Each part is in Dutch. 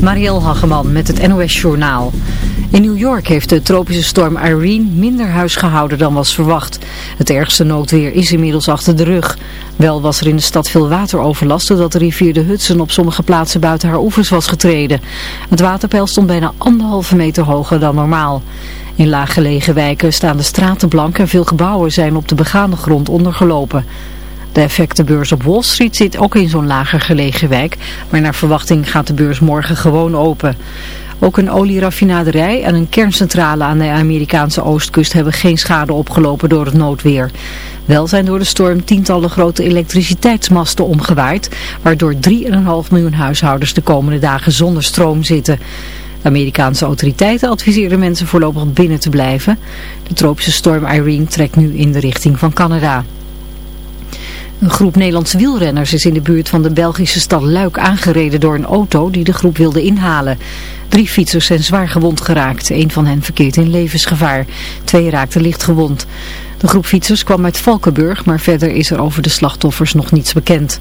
Marielle Hageman met het NOS Journaal. In New York heeft de tropische storm Irene minder huis gehouden dan was verwacht. Het ergste noodweer is inmiddels achter de rug. Wel was er in de stad veel wateroverlast doordat de rivier de Hudson op sommige plaatsen buiten haar oevers was getreden. Het waterpeil stond bijna anderhalve meter hoger dan normaal. In laaggelegen wijken staan de straten blank en veel gebouwen zijn op de begane grond ondergelopen. De effectenbeurs op Wall Street zit ook in zo'n lager gelegen wijk, maar naar verwachting gaat de beurs morgen gewoon open. Ook een olieraffinaderij en een kerncentrale aan de Amerikaanse oostkust hebben geen schade opgelopen door het noodweer. Wel zijn door de storm tientallen grote elektriciteitsmasten omgewaaid, waardoor 3,5 miljoen huishoudens de komende dagen zonder stroom zitten. Amerikaanse autoriteiten adviseren mensen voorlopig binnen te blijven. De tropische storm Irene trekt nu in de richting van Canada. Een groep Nederlandse wielrenners is in de buurt van de Belgische stad Luik aangereden door een auto die de groep wilde inhalen. Drie fietsers zijn zwaar gewond geraakt. Een van hen verkeert in levensgevaar. Twee raakten licht gewond. De groep fietsers kwam uit Valkenburg, maar verder is er over de slachtoffers nog niets bekend.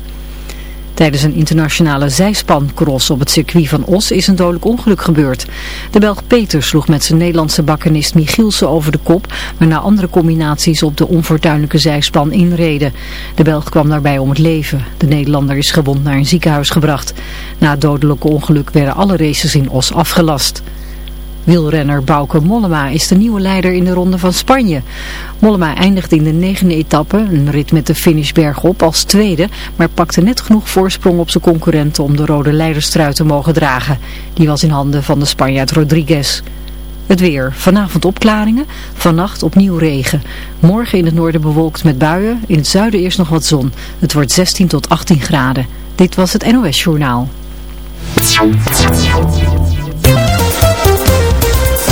Tijdens een internationale zijspancross op het circuit van Os is een dodelijk ongeluk gebeurd. De Belg Peter sloeg met zijn Nederlandse bakkenist Michielsen over de kop, waarna andere combinaties op de onfortuinlijke zijspan inreden. De Belg kwam daarbij om het leven. De Nederlander is gewond naar een ziekenhuis gebracht. Na het dodelijke ongeluk werden alle races in Os afgelast. Wielrenner Bauke Mollema is de nieuwe leider in de ronde van Spanje. Mollema eindigde in de negende etappe, een rit met de finish bergop, als tweede, maar pakte net genoeg voorsprong op zijn concurrenten om de rode leiderstrui te mogen dragen. Die was in handen van de Spanjaard Rodriguez. Het weer. Vanavond opklaringen. Vannacht opnieuw regen. Morgen in het noorden bewolkt met buien. In het zuiden eerst nog wat zon. Het wordt 16 tot 18 graden. Dit was het NOS Journaal.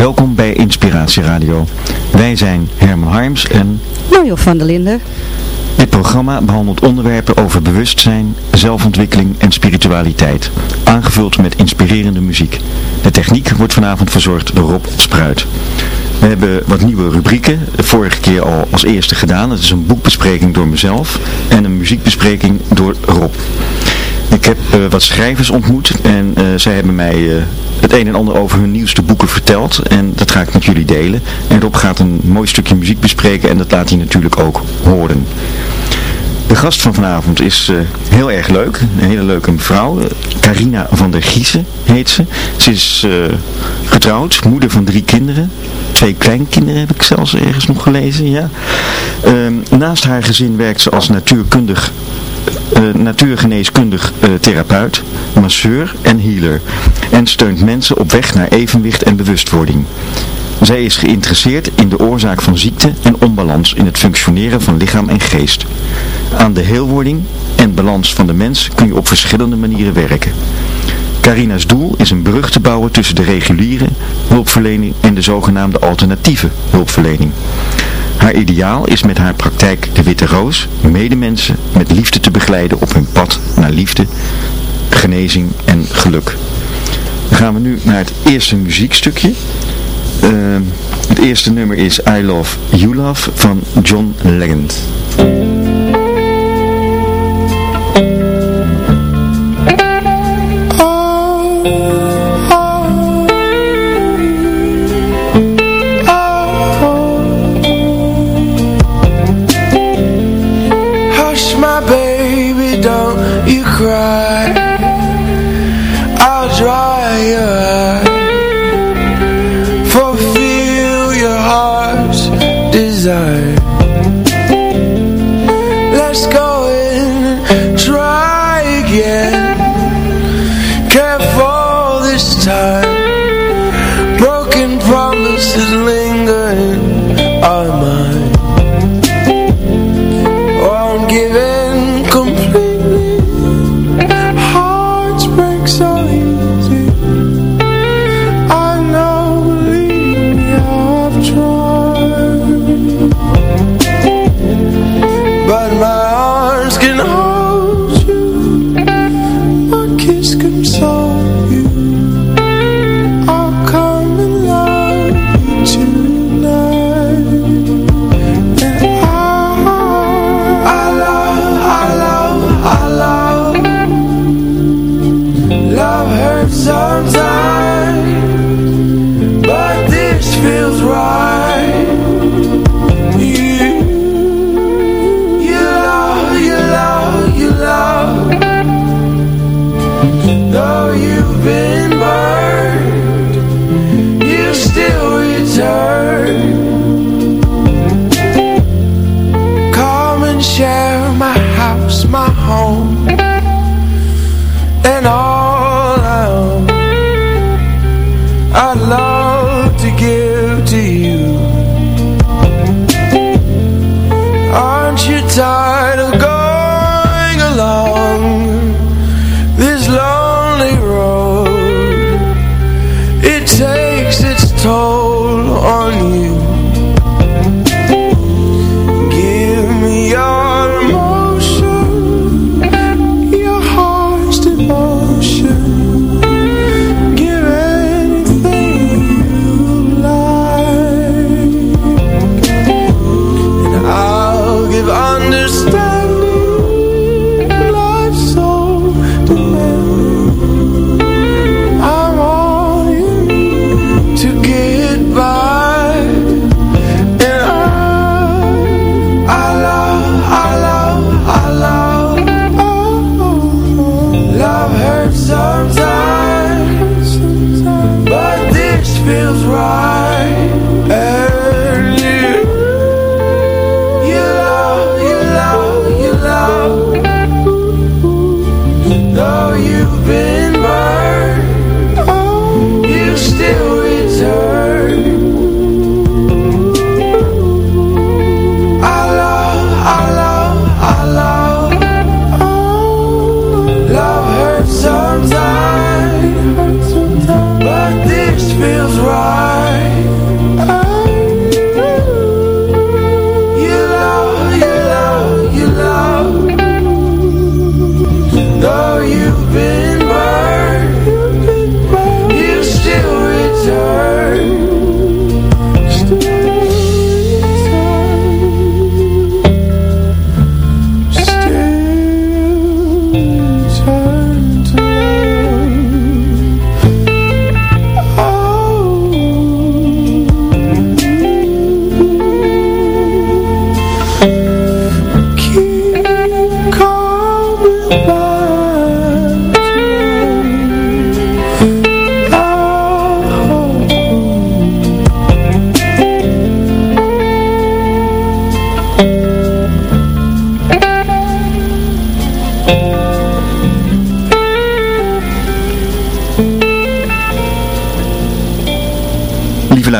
Welkom bij Inspiratie Radio. Wij zijn Herman Harms en... Mario van der Linden. Dit programma behandelt onderwerpen over bewustzijn, zelfontwikkeling en spiritualiteit, aangevuld met inspirerende muziek. De techniek wordt vanavond verzorgd door Rob Spruit. We hebben wat nieuwe rubrieken, de vorige keer al als eerste gedaan. Het is een boekbespreking door mezelf en een muziekbespreking door Rob. Ik heb uh, wat schrijvers ontmoet en uh, zij hebben mij uh, het een en ander over hun nieuwste boeken verteld. En dat ga ik met jullie delen. En Rob gaat een mooi stukje muziek bespreken en dat laat hij natuurlijk ook horen. De gast van vanavond is heel erg leuk. Een hele leuke mevrouw. Carina van der Giezen heet ze. Ze is getrouwd, moeder van drie kinderen. Twee kleinkinderen heb ik zelfs ergens nog gelezen. Ja. Ehm, naast haar gezin werkt ze als natuurkundig natuurgeneeskundig uh, therapeut, masseur en healer en steunt mensen op weg naar evenwicht en bewustwording. Zij is geïnteresseerd in de oorzaak van ziekte en onbalans in het functioneren van lichaam en geest. Aan de heelwording en balans van de mens kun je op verschillende manieren werken. Carina's doel is een brug te bouwen tussen de reguliere hulpverlening en de zogenaamde alternatieve hulpverlening. Haar ideaal is met haar praktijk De Witte Roos medemensen met liefde te begeleiden op hun pad naar liefde, genezing en geluk. Dan gaan we nu naar het eerste muziekstukje. Uh, het eerste nummer is I Love You Love van John Legend. going, try again.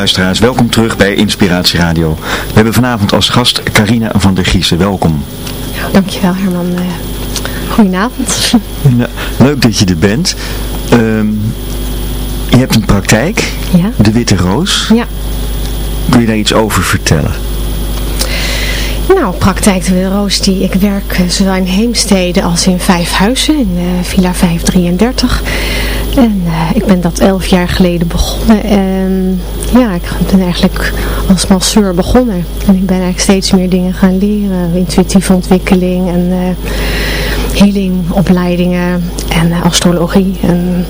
Luisteraars, welkom terug bij Inspiratie Radio. We hebben vanavond als gast Carina van der Giezen. Welkom. Dankjewel Herman. Uh, goedenavond. Nou, leuk dat je er bent. Ehm, je hebt een praktijk, ja. de Witte Roos. Ja. Kun je daar iets over vertellen? Nou, praktijk de Witte Roos, die, ik werk eh, zowel in Heemstede als in Vijfhuizen, in uh, Villa 533. En uh, ik ben dat elf jaar geleden begonnen. En ja, ik ben eigenlijk als masseur begonnen. En ik ben eigenlijk steeds meer dingen gaan leren. Intuïtieve ontwikkeling en uh, healingopleidingen en uh, astrologie. En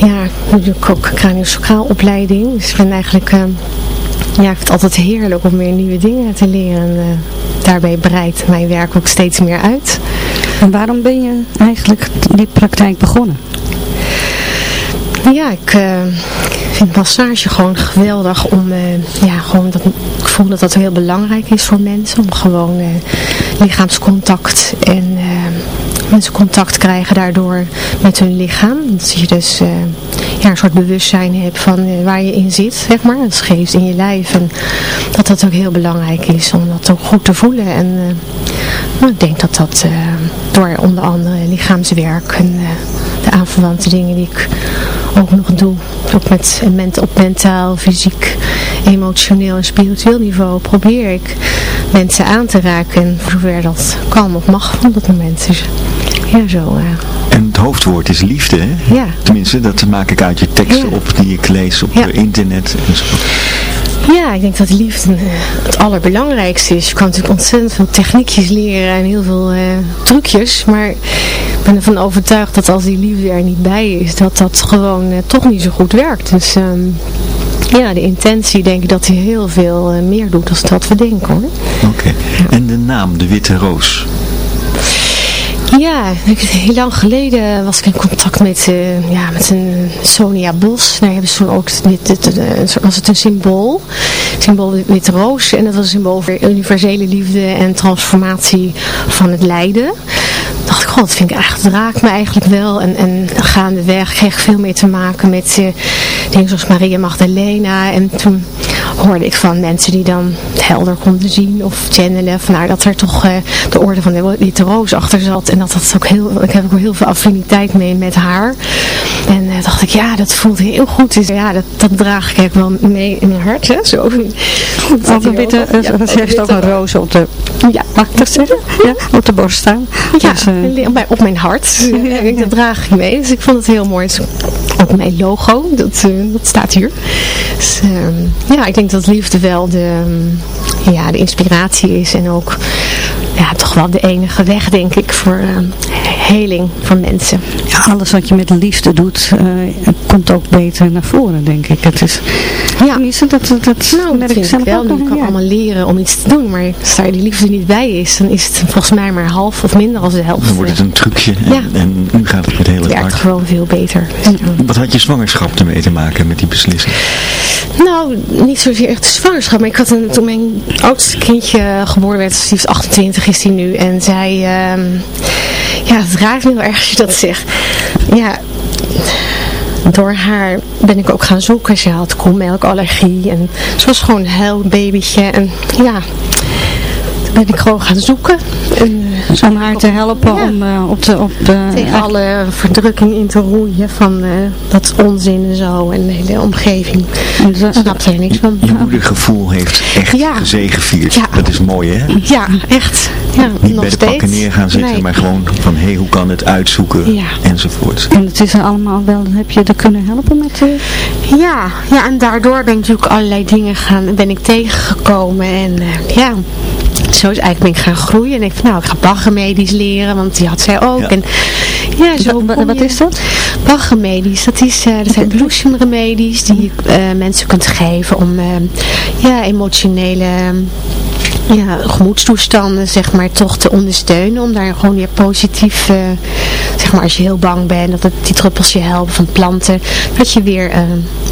ja, natuurlijk ook craniosacraal opleiding. Dus ik ben eigenlijk... ja, ik vind het altijd heerlijk om weer nieuwe dingen te leren. En daarbij breidt mijn werk ook steeds meer uit. En waarom ben je eigenlijk die praktijk begonnen? Ja, ik uh, vind massage gewoon geweldig om, uh, ja, gewoon dat, ik voel dat dat heel belangrijk is voor mensen, om gewoon uh, lichaamscontact en mensen contact krijgen daardoor met hun lichaam. Dat je dus ja, een soort bewustzijn hebt van waar je in zit, zeg maar, het geest in je lijf. En dat dat ook heel belangrijk is om dat ook goed te voelen. En nou, ik denk dat dat door onder andere lichaamswerk en de aanverwante dingen die ik ook nog doe. Ook met, met, op mentaal, fysiek, emotioneel en spiritueel niveau probeer ik mensen aan te raken. En voor zover dat kan of mag op dat moment. Dus ja, zo. Uh. En het hoofdwoord is liefde, hè? Ja. Tenminste, dat maak ik uit je teksten ja. op die ik lees op ja. internet en zo. Ja, ik denk dat liefde het allerbelangrijkste is. Je kan natuurlijk ontzettend veel techniekjes leren en heel veel uh, trucjes. Maar ik ben ervan overtuigd dat als die liefde er niet bij is, dat dat gewoon uh, toch niet zo goed werkt. Dus um, ja, de intentie denk ik dat hij heel veel uh, meer doet dan wat we denken hoor. Oké. En de naam, de Witte Roos? Ja, heel lang geleden was ik in contact met, uh, ja, met een Sonia Bos. Daar hebben ze toen ook, dit, dit, was het een symbool. Symbool witte roos. En dat was een symbool voor universele liefde en transformatie van het lijden. dacht ik, god, dat vind ik eigenlijk, raakt me eigenlijk wel. En, en gaandeweg kreeg ik veel meer te maken met uh, dingen zoals Maria Magdalena. En toen hoorde ik van mensen die dan helder konden zien of channelen. Van, nou, dat er toch uh, de orde van de witte roos achter zat. En dat dat ook heel, ik heb ook heel veel affiniteit mee met haar. En uh, dacht ik, ja, dat voelt heel goed. Dus ja, dat, dat draag ik wel mee in mijn hart. Hè? Zo. Ook een witte, ja, ze heeft ook een roos op de, ja, mag ik dat zeggen? Ja, op de borst staan. Ja, dus, uh, op mijn hart. Ja, dat draag ik mee. Dus ik vond het heel mooi. Ook mijn logo, dat, uh, dat staat hier. Dus, uh, ja, ik denk dat liefde wel de, ja, de inspiratie is en ook ja, toch wel de enige weg, denk ik, voor uh, heling van mensen. Ja, alles wat je met liefde doet, uh, komt ook beter naar voren, denk ik. Het is, ja. Tenminste, dat, dat, dat nou, dat vind ik wel. Je kan ja. allemaal leren om iets te doen, maar als daar die liefde niet bij is, dan is het volgens mij maar half of minder als de helft. Dan wordt het een trucje en, ja. en nu gaat het met hele Het werkt gewoon veel beter. Wat had je zwangerschap ermee te maken met die beslissing? Nou, niet zozeer echt de zwangerschap, maar ik had een, toen mijn oudste kindje geboren werd, die is 28 is hij nu, en zij, um, ja, het raakt me heel erg als je dat zegt. Ja, door haar ben ik ook gaan zoeken. Ze had koelmelkallergie en ze was gewoon een heel babytje. En ja, ben ik gewoon gaan zoeken. En, om haar te helpen ja. om uh, op de... Op de Tegen alle verdrukking in te roeien van uh, dat onzin en zo en de hele omgeving. En daar snapte er niks van. Je moedergevoel heeft echt ja. gezegevierd. Ja. Dat is mooi hè? Ja, echt. Ja, Niet nog bij de steeds. pakken neer gaan zitten, Nee. maar gewoon van hé, hey, hoe kan het uitzoeken Ja. enzovoort. En het is er allemaal wel, heb je er kunnen helpen met de... Ja, ja, en daardoor ben ik natuurlijk allerlei dingen gaan, ben ik tegengekomen en uh, ja, zo is eigenlijk ben ik gaan groeien en ik van nou, ik ga Bachenmedisch leren, want die had zij ook. Ja. En ja, zo Wat, is dat? Bachenmedisch, dat, is, eh, dat zijn bloesemremedies die je eh, mensen kunt geven om eh, ja, emotionele ja, gemoedstoestanden zeg maar toch te ondersteunen. Om daar gewoon weer positief, eh, zeg maar als je heel bang bent, dat het, die druppels je helpen van planten. Dat je weer uh,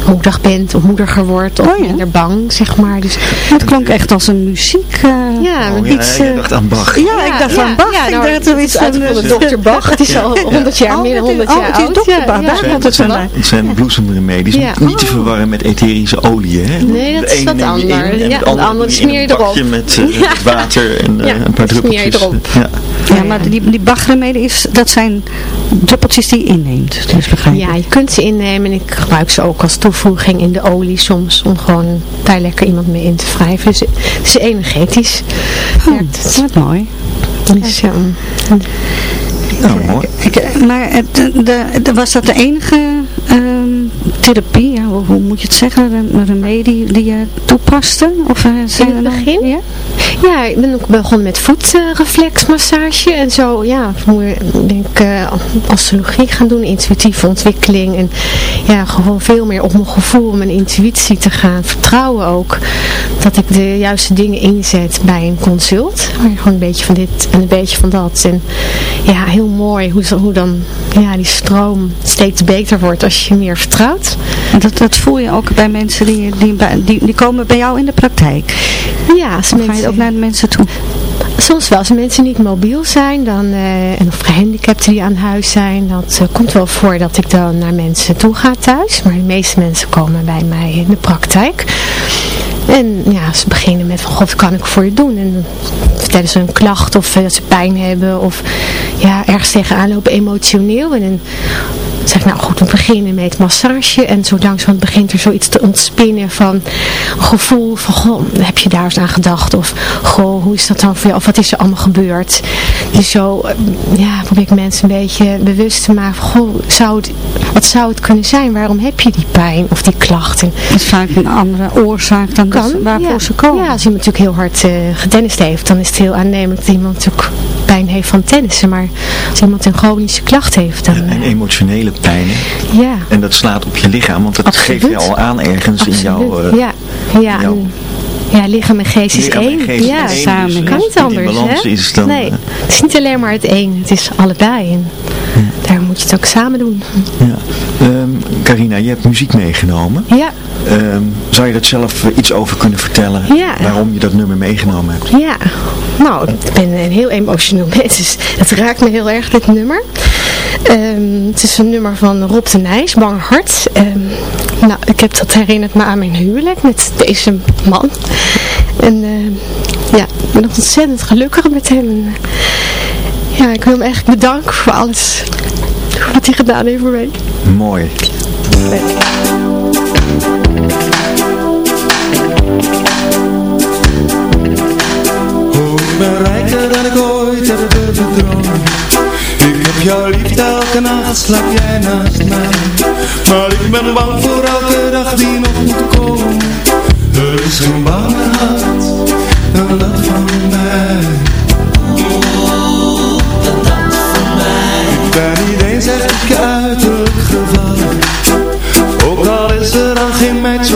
moedig bent of moediger wordt of Oh, ja. minder bang, zeg maar. Dus, Het klonk echt als een muziek. eh, ja, Oh, iets, ja, eh, dacht aan Bach. Ja, ik dacht van Bach. Ja, ik nou, dacht het eh, door Dr. Bach. Het is al 100 jaar, Oh, meer dan het is- 100 jaar oh, het is oud. Ja, Bach, ja, daar dat komt het vandaan. Het zijn bloesemremedies. Ja. Niet te verwarren met etherische olie, hè? Nee, dat De is wat neem je in ander. en Ja, de de andere smeer je erop. met, eh, met water en eh, een paar dat druppeltjes. erop. Ja. Ja, maar die, die is, dat zijn druppeltjes die je inneemt. Dus begrijp ik. Ja, je kunt ze innemen en ik gebruik ze ook als toevoeging in de olie soms. Om gewoon daar lekker iemand mee in te wrijven. Dus het is energetisch. Oh, werkt het. wat mooi. Dus, ja, Nou, mooi. Ik, maar het, de, de- was dat de enige ehm, therapie, ja, hoe, hoe moet je het zeggen, een remedie die je toepaste? Of, eh, zijn In het begin? Ja? Ja, ik ben ook begonnen met voetreflexmassage en zo, ja, ik denk uh, osteologie gaan doen, intuïtieve ontwikkeling en ja, gewoon veel meer op mijn gevoel, mijn intuïtie te gaan vertrouwen ook, dat ik de juiste dingen inzet bij een consult, maar gewoon een beetje van dit en een beetje van dat en ja, heel mooi hoe, hoe dan ja, die stroom steeds beter wordt als je meer vertrouwt. Dat, dat voel je ook bij mensen die, die, die, die komen bij jou in de praktijk. Ja, als Of ga je mensen- ook naar de mensen toe? Soms wel, als mensen niet mobiel zijn dan, eh, en of gehandicapten die aan huis zijn, dat eh, komt wel voor dat ik dan naar mensen toe ga thuis. Maar de meeste mensen komen bij mij in de praktijk. En ja, ze beginnen met van, god, wat kan ik voor je doen? En dan vertellen ze een klacht of eh, dat ze pijn hebben of ja, ergens tegenaan lopen emotioneel. En dan zeg ik, nou goed, we beginnen met massage. En zo langzamerhand begint er zoiets te ontspinnen van een gevoel van, goh, heb je daar eens aan gedacht? Of, goh, hoe is dat dan voor jou? Of wat is er allemaal gebeurd? Dus zo, eh, ja, probeer ik mensen een beetje bewust te maken van, goh, zou het, wat zou het kunnen zijn? Waarom heb je die pijn of die klachten? Dat is vaak een andere oorzaak dan dat ze- waarvoor ja. ze komen. Ja, als iemand natuurlijk heel hard eh getennist heeft, dan is het heel aannemelijk dat iemand natuurlijk pijn heeft van tennissen. Maar als iemand een chronische klacht heeft, dan... En eh, emotionele pijnen. ja. En dat slaat op je lichaam, want dat Absoluut. geeft je al aan ergens in jouw... Eh, ja, ja, jouw- ja, lichaam en geest is Lichaam één. geest ja, één, samen. dus als kan niet anders, balans hè? is, dan, nee, eh, het is niet alleen maar het een, het is allebei. En daar moet je het ook samen doen. Ja. Ehm, Carina, je hebt muziek meegenomen. Ja, Ehm, zou je dat zelf eh, iets over kunnen vertellen? Ja. Waarom je dat nummer meegenomen hebt? ja. Nou, ik ben een heel emotioneel mens, dus het raakt me heel erg, dit nummer. Ehm, het is een nummer van Rob de Nijs, Bang Hart. Ehm, nou, ik heb dat herinnerd me aan mijn huwelijk met deze man. En ehm, ja, ik ben nog ontzettend gelukkig met hem. Ja, ik wil hem eigenlijk bedanken voor alles wat hij gedaan heeft voor mij. Mooi. Ik ben rijker dan ik ooit jouw liefde elke nacht, slaap jij naast mij. Maar ik ben bang voor elke dag die nog moet komen. Er is geen banger hart dan dat van mij. Ik ben niet eens echt uiterlijk gevallen Ook al is er dan geen meid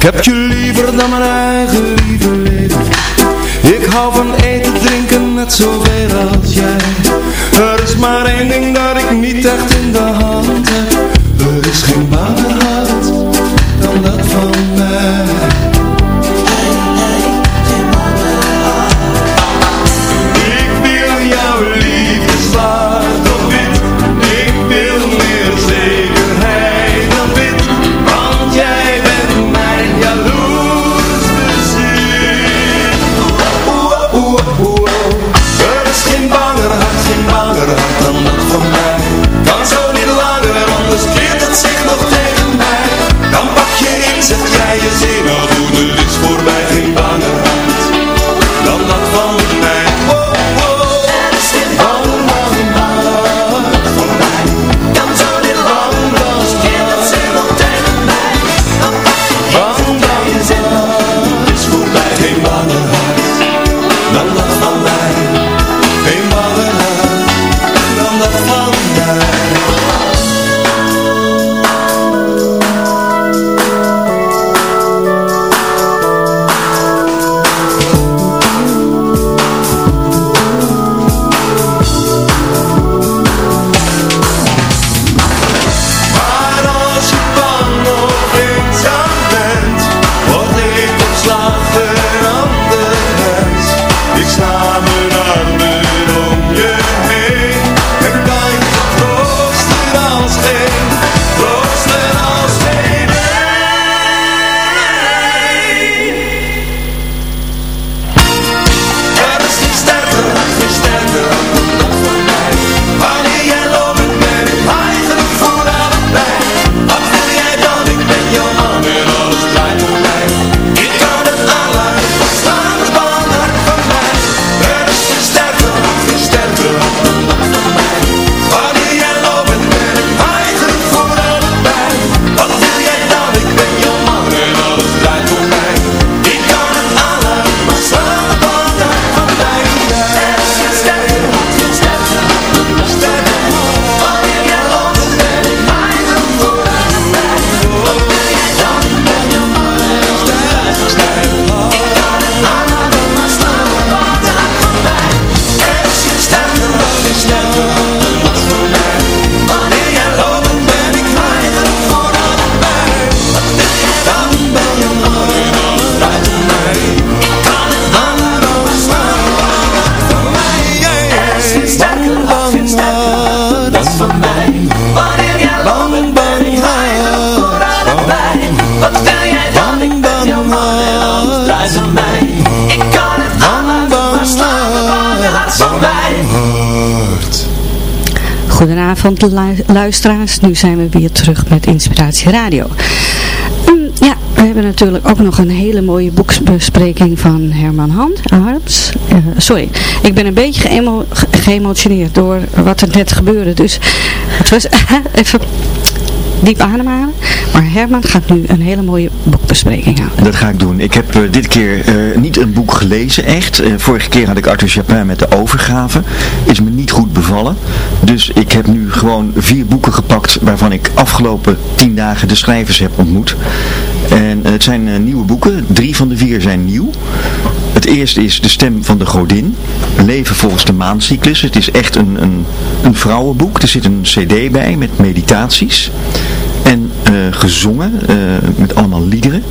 Ik heb je liever dan mijn eigen lieve leven. Ik hou van eten, drinken, net zoveel als jij. Er is maar één ding dat ik niet echt Goedenavond lu- luisteraars, nu zijn we weer terug met Inspiratie Radio. Mm, ja, we hebben natuurlijk ook nog een hele mooie boeksbespreking van Herman Hand, Harms. Eh, sorry, ik ben een beetje geëmo- ge- geëmotioneerd door wat er net gebeurde. Dus het was even diep ademhalen. Maar Herman gaat nu een hele mooie boekbespreking houden. Dat ga ik doen. Ik heb eh, dit keer eh, niet een boek gelezen, echt. Vorige keer had ik Arthur Chapin met de overgave. Is me niet goed bevallen. Dus ik heb nu gewoon vier boeken gepakt waarvan ik afgelopen tien dagen de schrijvers heb ontmoet. En eh, het zijn eh, nieuwe boeken. Drie van de vier zijn nieuw. Het eerste is De Stem van de Godin. Leven volgens de maancyclus. Het is echt een, een, een vrouwenboek. Er zit een cd bij met meditaties. En eh, gezongen met allemaal liederen.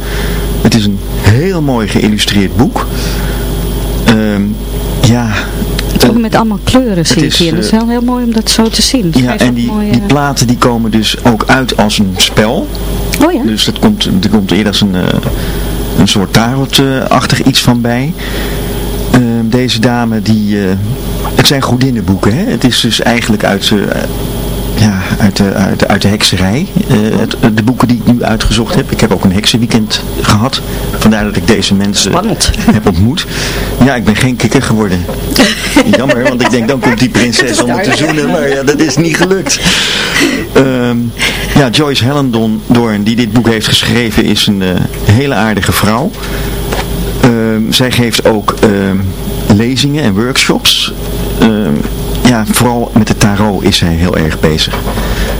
Het is een heel mooi geïllustreerd boek. Ehm, ja, Ook met allemaal kleuren zie ik hier. Dat is eh, wel heel mooi om dat zo te zien. ja, en die, die eh, platen die komen dus ook uit als een spel. Oh ja? Dus dat komt, er komt eerder als een, eh, een soort tarotachtig iets van bij. Ehm, deze dame die... het zijn godinnenboeken, hè? Het is dus eigenlijk uit... eh, ja, uit de, uit, de- uit de hekserij. Eh, het, de boeken die ik nu uitgezocht heb. Ik heb ook een heksenweekend gehad. Vandaar dat ik deze mensen heb ontmoet. Ja, ik ben geen kikker geworden. Jammer, want ik denk dan komt die prinses om te zoenen. Maar ja, dat is niet gelukt. Ehm, ja, Joyce Hellendon Doorn, die dit boek heeft geschreven, is een eh, hele aardige vrouw. Ehm, zij geeft ook ehm, lezingen en workshops. Ja, vooral met de tarot is zij heel erg bezig.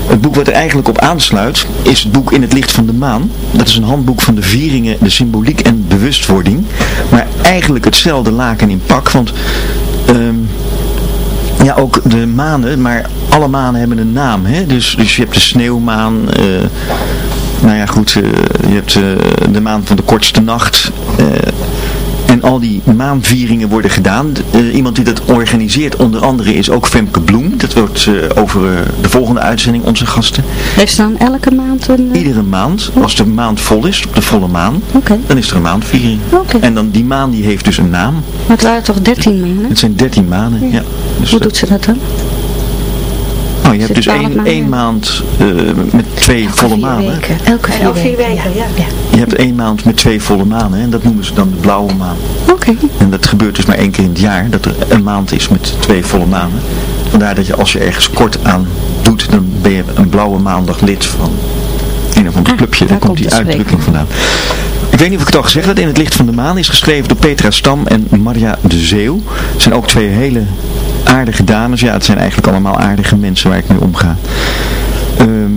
Het boek wat er eigenlijk op aansluit is het boek In het licht van de maan. Dat is een handboek van de vieringen, de symboliek en bewustwording. Maar eigenlijk hetzelfde laken in pak, want... ehm, ja, ook de manen, maar alle manen hebben een naam. Hè? Dus, dus je hebt de sneeuwmaan, eh, nou ja goed, eh, je hebt eh, de maan van de kortste nacht. En al die maanvieringen worden gedaan. Eh, iemand die dat organiseert onder andere is ook Femke Bloem. Dat wordt eh, over eh, de volgende uitzending onze gasten. Heeft dan elke maand een... Iedere maand, als de maand vol is, op de volle maan, Oké. dan is er een maandviering. En dan die maan die heeft dus een naam. Maar het waren toch 13 maanden? Het zijn 13 maanden, ja. Dus, Hoe doet ze dat dan? Oh, je hebt dus 12 één, maanden één maand eh, met twee volle maanden. Elke vier, Elke vier weken. weken, ja. ja. Je hebt één maand met twee volle maanden en dat noemen ze dan de blauwe maan. Oké. En dat gebeurt dus maar één keer in het jaar, dat er een maand is met twee volle maanden. Vandaar dat je als je ergens kort aan doet, dan ben je een blauwe maandag lid van een of ander clubje. Daar, daar komt die uitdrukking vandaan. Ik weet niet of ik het al gezegd heb, In het licht van de maan is geschreven door Petra Stam en Maria de Zeeuw. Het zijn ook twee hele aardige dames. Ja, het zijn eigenlijk allemaal aardige mensen waar ik mee omga. Ehm,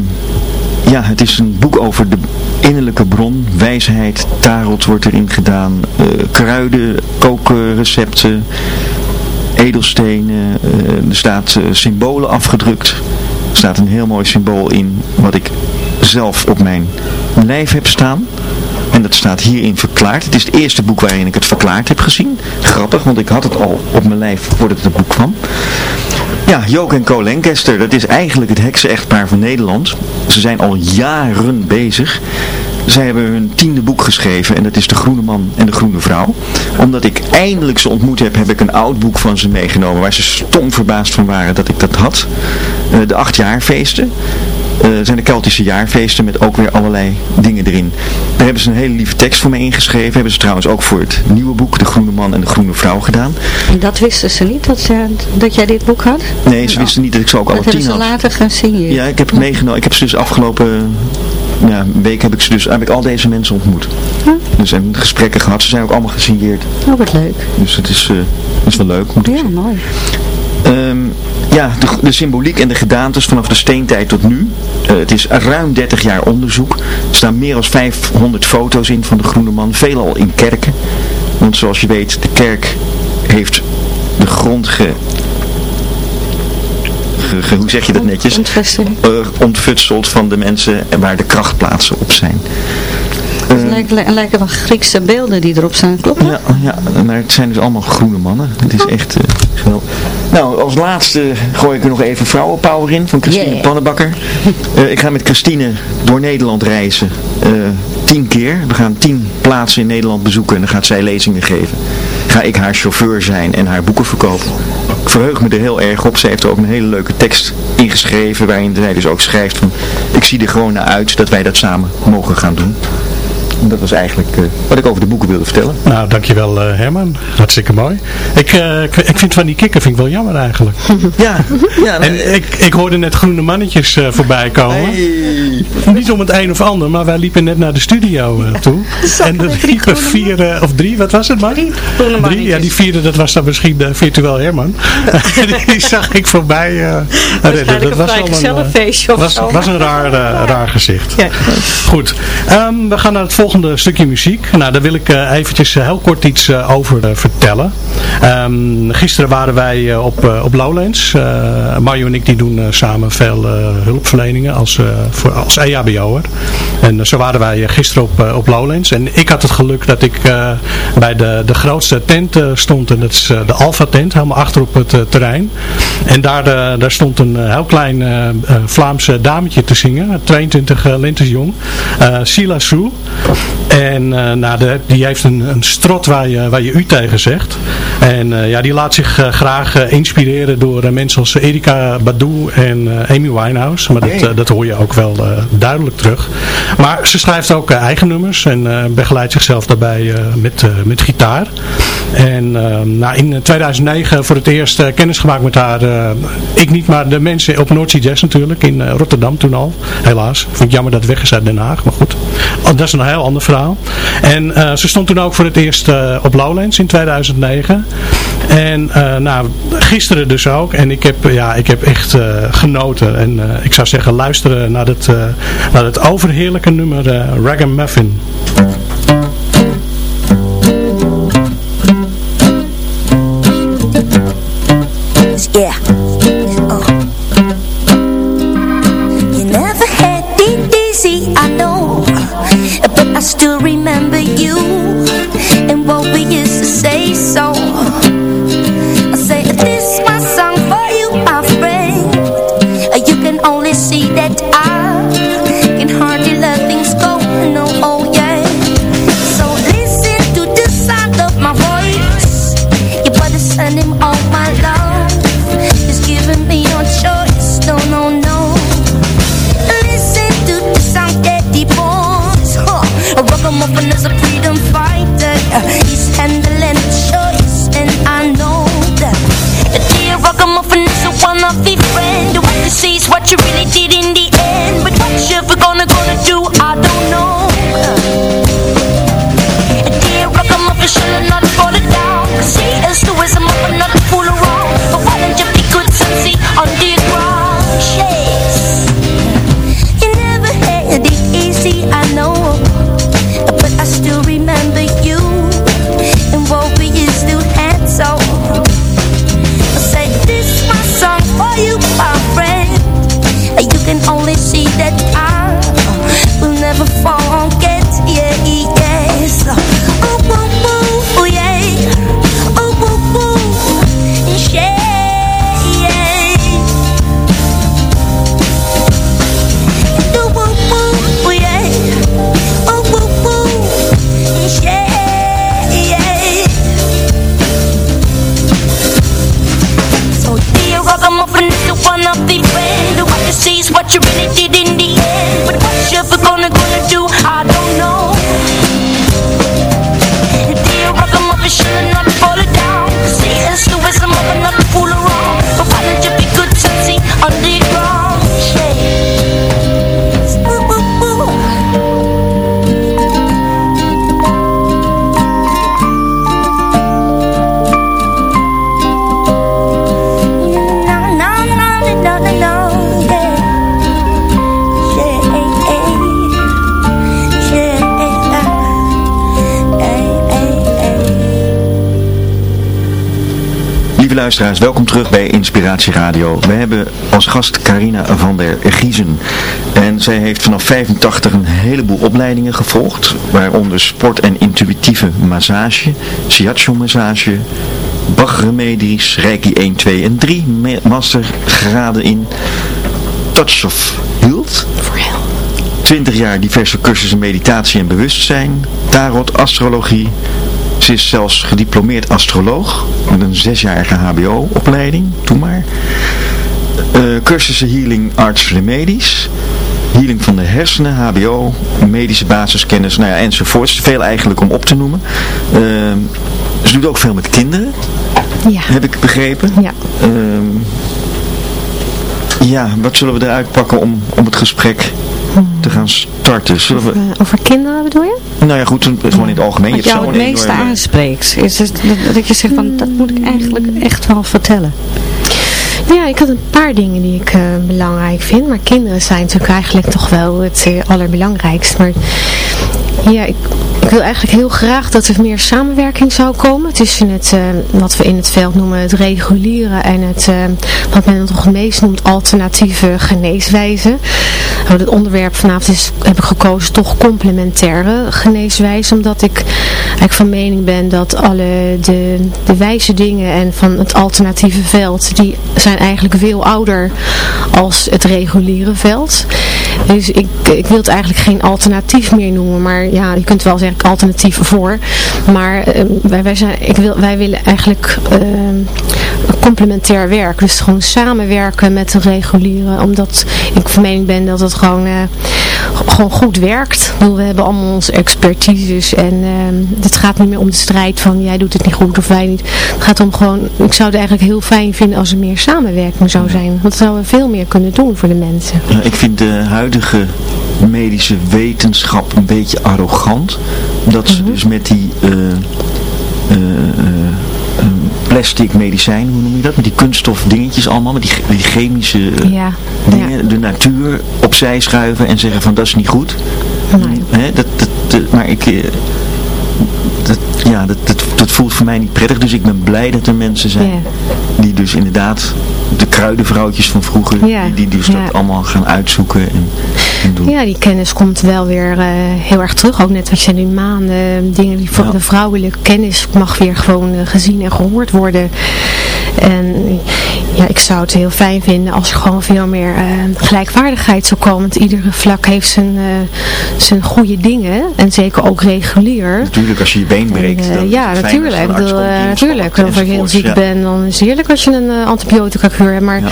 ja, het is een boek over de innerlijke bron, wijsheid, tarot wordt erin gedaan, eh, kruiden, kookrecepten, edelstenen, eh, er staat eh, symbolen afgedrukt. Er staat een heel mooi symbool in wat ik zelf op mijn lijf heb staan. En dat staat hierin verklaard. Het is het eerste boek waarin ik het verklaard heb gezien. Grappig, want ik had het al op mijn lijf voordat het boek kwam. Ja, Joke en Co Lancaster, dat is eigenlijk het heksen-echtpaar van Nederland. Ze zijn al jaren bezig. Zij hebben hun tiende boek geschreven en dat is De Groene Man en de Groene Vrouw. Omdat ik eindelijk ze ontmoet heb, heb ik een oud boek van ze meegenomen waar ze stom verbaasd van waren dat ik dat had. Eh, de acht eh, zijn de Keltische jaarfeesten met ook weer allerlei dingen erin. Daar hebben ze een hele lieve tekst voor me ingeschreven. Hebben ze trouwens ook voor het nieuwe boek De Groene Man en de Groene Vrouw gedaan. En dat wisten ze niet, dat, ze, dat jij dit boek had? Nee, ze wisten niet dat ik ze ook alle Dat hebben tien ze had. later gesigneerd. Ja, ik heb het meegenomen. Ik heb ze dus afgelopen ja, week heb ik ze dus heb ik al deze mensen ontmoet. Dus en gesprekken gehad. Ze zijn ook allemaal gesigneerd. Oh, wat leuk. Dus het is, is wel leuk. Moet ik Ja, mooi. Ehm, ja, de, de symboliek en de gedaantes vanaf de steentijd tot nu. Eh, het is ruim 30 jaar onderzoek. Er staan meer dan 500 foto's in van de groene man. Veelal in kerken. Want zoals je weet, de kerk heeft de grond ge... ge- ge- hoe zeg je dat netjes? Eh, ontfutseld van de mensen waar de krachtplaatsen op zijn. Het lijken, li- lijken wel Griekse beelden die erop staan, klopt dat? Ja, ja, maar het zijn dus allemaal groene mannen. Het is echt eh, geweldig. Nou, als laatste gooi ik er nog even vrouwenpower in van Christine Yeah. Pannenbakker. Eh, ik ga met Christine door Nederland reizen. Eh, tien keer. We gaan tien plaatsen in Nederland bezoeken en dan gaat zij lezingen geven. Ga ik haar chauffeur zijn en haar boeken verkopen. Ik verheug me er heel erg op. Ze heeft er ook een hele leuke tekst ingeschreven waarin zij dus ook schrijft van ik zie er gewoon naar uit dat wij dat samen mogen gaan doen. En dat was eigenlijk eh, wat ik over de boeken wilde vertellen. Nou, dankjewel uh, Herman. Hartstikke mooi. Ik, uh, ik, ik, vind van die kikker vind ik wel jammer eigenlijk. Ja. ja en ik, ik hoorde net groene mannetjes voorbij komen. Niet om het een of ander, maar wij liepen net naar de studio toe. en er liepen vier, of drie, wat was het maar? Drie groene mannetjes. Ja, die vierde, dat was dan misschien virtueel Herman. die zag ik voorbij redden. Dat was een feestje of was, zo. was een raar, raar gezicht. Ja. Goed, um, we gaan naar het volgende volgende stukje muziek. Nou, daar wil ik uh, eventjes uh, heel kort iets uh, over vertellen. Um, gisteren waren wij op, op Lowlands. Mario en ik die doen samen veel hulpverleningen als, voor, als EHBO'er. En zo waren wij gisteren op, op Lowlands. En ik had het geluk dat ik bij de, de grootste tent stond. En dat is de Alpha tent, helemaal achter op het terrein. En daar, daar stond een heel klein Vlaamse dametje te zingen. 22 lentes jong. Sila Sue. En uh, nou, de, die heeft een, een strot waar je, waar je u tegen zegt. En uh, ja, die laat zich uh, graag inspireren door mensen als Erika Badu en Amy Winehouse. Maar dat, dat hoor je ook wel duidelijk terug. Maar ze schrijft ook eigen nummers en begeleidt zichzelf daarbij met, met gitaar. En nou, in 2009 voor het eerst kennis gemaakt met haar. ik niet, maar de mensen op Noordzee Jazz natuurlijk. In Rotterdam toen al. Helaas. Vind ik jammer dat het weg is uit Den Haag. Maar goed. Oh, dat is een heel ander verhaal. En uh, ze stond toen ook voor het eerst uh, op Lowlands in 2009. En uh, nou, gisteren dus ook. En ik heb, ja, ik heb echt genoten. En ik zou zeggen, luisteren naar het, naar het overheerlijke nummer Ragamuffin. Yeah. Song for you, my friend. You can only see luisteraars, welkom terug bij Inspiratie Radio. We hebben als gast Carina van der Giezen. En zij heeft vanaf 85 een heleboel opleidingen gevolgd. Waaronder sport- en intuïtieve massage, shiatsu massage, Bach-remedies, Reiki 1, 2 en 3, ma- mastergraden in Touch of Health. 20 jaar diverse cursussen meditatie en bewustzijn, tarot, astrologie. Ze is zelfs gediplomeerd astroloog met een zesjarige hbo-opleiding, doe maar. Eh, cursussen healing arts remedies, healing van de hersenen, hbo, medische basiskennis, nou ja, enzovoorts. Veel eigenlijk om op te noemen. Eh, ze doet ook veel met kinderen, Ja. heb ik begrepen. Ja. Ehm, ja, wat zullen we eruit pakken om, om het gesprek te gaan starten? Zullen we... Eh, over kinderen bedoel je? Nou ja, goed, gewoon in het algemeen. Wat Je jou het meeste enorme- aanspreekt, is het, dat, dat je zegt van, dat moet ik eigenlijk echt wel vertellen. Ja, ik had een paar dingen die ik eh, belangrijk vind. Maar kinderen zijn natuurlijk eigenlijk toch wel het allerbelangrijkst. Maar ja, ik, ik wil eigenlijk heel graag dat er meer samenwerking zou komen tussen het, eh, wat we in het veld noemen het reguliere en het, eh, wat men toch het meest noemt alternatieve geneeswijzen. Nou, het onderwerp vanavond is, heb ik gekozen toch complementaire geneeswijze, omdat ik van mening ben dat alle de, de wijze dingen en van het alternatieve veld, die zijn eigenlijk veel ouder als het reguliere veld. Dus ik, ik wil het eigenlijk geen alternatief meer noemen, maar ja, je kunt wel zeggen alternatief voor. Maar eh, wij, wij, zijn, ik wil, wij willen eigenlijk eh, complementair werk. Dus gewoon samenwerken met de reguliere, omdat ik van mening ben dat het gewoon, eh, gewoon goed werkt. We hebben allemaal onze expertises en eh, het gaat niet meer om de strijd van jij doet het niet goed of wij niet. Het gaat om gewoon, ik zou het eigenlijk heel fijn vinden als er meer samenwerking zou zijn. Want dan zouden we veel meer kunnen doen voor de mensen. Ja, ik vind de huidige medische wetenschap een beetje arrogant. Dat Mhm. ze dus met die eh, plastic medicijn, hoe noem je dat? Met die kunststof dingetjes allemaal, met die, die chemische eh, Ja, dingen, de natuur opzij schuiven en zeggen van dat is niet goed. Hè, dat, dat, dat- maar ik... eh, dat, ja, dat, dat, dat voelt voor mij niet prettig. Dus ik ben blij dat er mensen zijn die dus inderdaad de kruidenvrouwtjes van vroeger, Ja, die, die dus ja. dat allemaal gaan uitzoeken en, en doen. Ja, die kennis komt wel weer eh, heel erg terug. Ook net wat je nu maanden, dingen die voor de vrouwelijke kennis mag weer gewoon eh, gezien en gehoord worden. En ja, ik zou het heel fijn vinden als er gewoon veel meer eh, gelijkwaardigheid zou komen. Want iedere vlak heeft zijn, eh, zijn goede dingen. En zeker ook regulier. Natuurlijk, als je je been breekt. En, eh, ja, natuurlijk. bedoel, natuurlijk. Als je heel ziek ja. bent, dan is het heerlijk als je een antibiotica kuur hebt. Maar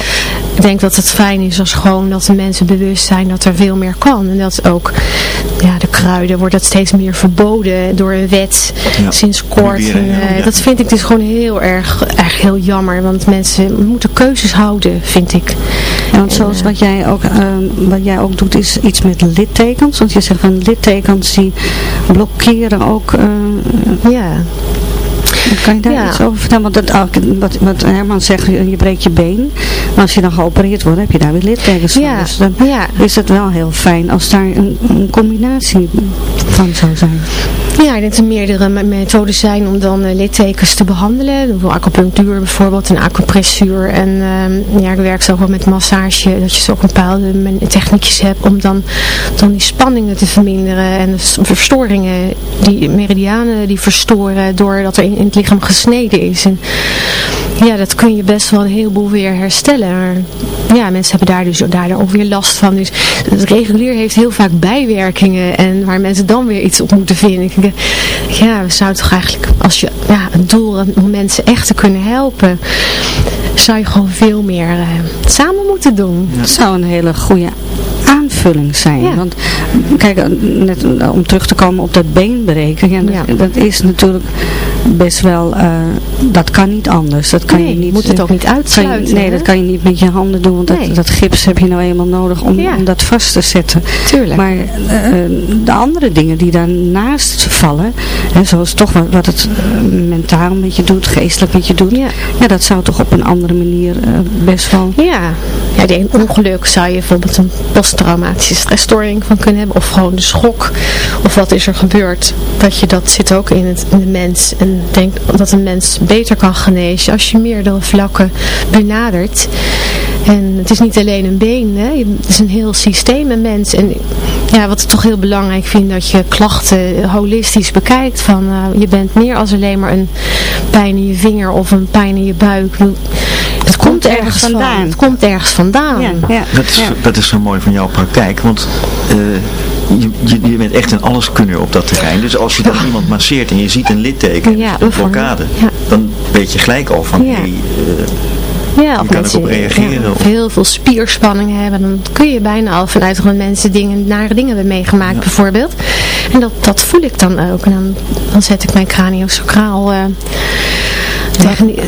ik denk dat het fijn is als gewoon dat de mensen bewust zijn dat er veel meer kan. En dat ook, ja, de kruiden wordt dat steeds meer verboden door een wet Ja. sinds kort. En, eh, ja. Dat vind ik dus gewoon heel erg, erg heel jammer. Want mensen moeten keuzes houden, vind ik. Ja, want zoals wat jij, ook, ehm, wat jij ook doet is iets met littekens. Want je zegt van littekens die blokkeren ook. eh, ja. Kan je daar Ja. iets over vertellen? Want dat, ook- wat, wat Herman zegt, je breekt je been. Maar als je dan geopereerd wordt, heb je daar weer littekens van. Ja, Dus dan is het wel heel fijn als daar een, een combinatie van zou zijn. Ja, dat er meerdere me- methoden zijn om dan eh, littekens te behandelen. Acupunctuur bijvoorbeeld en acupressuur. En ehm, ja, ik werk zo wel met massage. Dat je zo bepaalde techniekjes hebt om dan, dan die spanningen te verminderen. En de verstoringen, die meridianen die verstoren doordat er in, het lichaam gesneden is. En ja, dat kun je best wel een heleboel weer herstellen. Maar ja, mensen hebben daar dus daardoor ook weer last van. Dus het regulier heeft heel vaak bijwerkingen en waar mensen dan weer iets op moeten vinden. Ja, we zouden toch eigenlijk, als je ja, een doel om mensen echt te kunnen helpen, zou je gewoon veel meer eh, samen moeten doen. Het zou een hele goede aanvulling zijn. Want kijk, eh, net om terug te komen op dat been breken. Ja, dat, dat is natuurlijk best wel, eh, dat kan niet anders. Dat kan Nee, je niet, moet het eh, ook niet je- uitsluiten, nee, hè? dat kan je niet met je handen doen. Want Nee. dat, dat gips heb je nou eenmaal nodig om, Ja. om dat vast te zetten. Tuurlijk. Maar eh, de andere dingen die daarnaast vallen, hè, zoals toch wat, wat het mentaal met je doet, geestelijk met je doet. Ja. dat zou toch op een andere manier best wel... Ja, ja een ongeluk zou je bijvoorbeeld een posttraumatische stressstoring van kunnen hebben. Of gewoon de schok. Of wat is er gebeurd. Dat je dat zit ook in, het, in de mens. En ik denk dat een mens beter kan genezen als je meerdere vlakken benadert. En het is niet alleen een been, hè. Het is een heel systeem, een mens. En ja, wat ik toch heel belangrijk vind, dat je klachten holistisch bekijkt. Van, eh, je bent meer als alleen maar een pijn in je vinger of een pijn in je buik. Het komt komt ergens van. vandaan. Het komt ergens vandaan. Ja, ja. Dat is, dat is zo mooi van jouw praktijk, want eh, je, je, je bent echt een alleskunner op dat terrein. Dus als je dan iemand masseert en je ziet een litteken, Ja, een blokkade, Ja. dan weet je gelijk al van, Ja. hey, eh, Ja, Je of kan mensen erop reageren, ja, of- heel veel spierspanning hebben. Dan kun je bijna al vanuit gewoon mensen dingen, nare dingen hebben meegemaakt bijvoorbeeld. En dat, dat voel ik dan ook. En dan, dan zet ik mijn craniosacraal... eh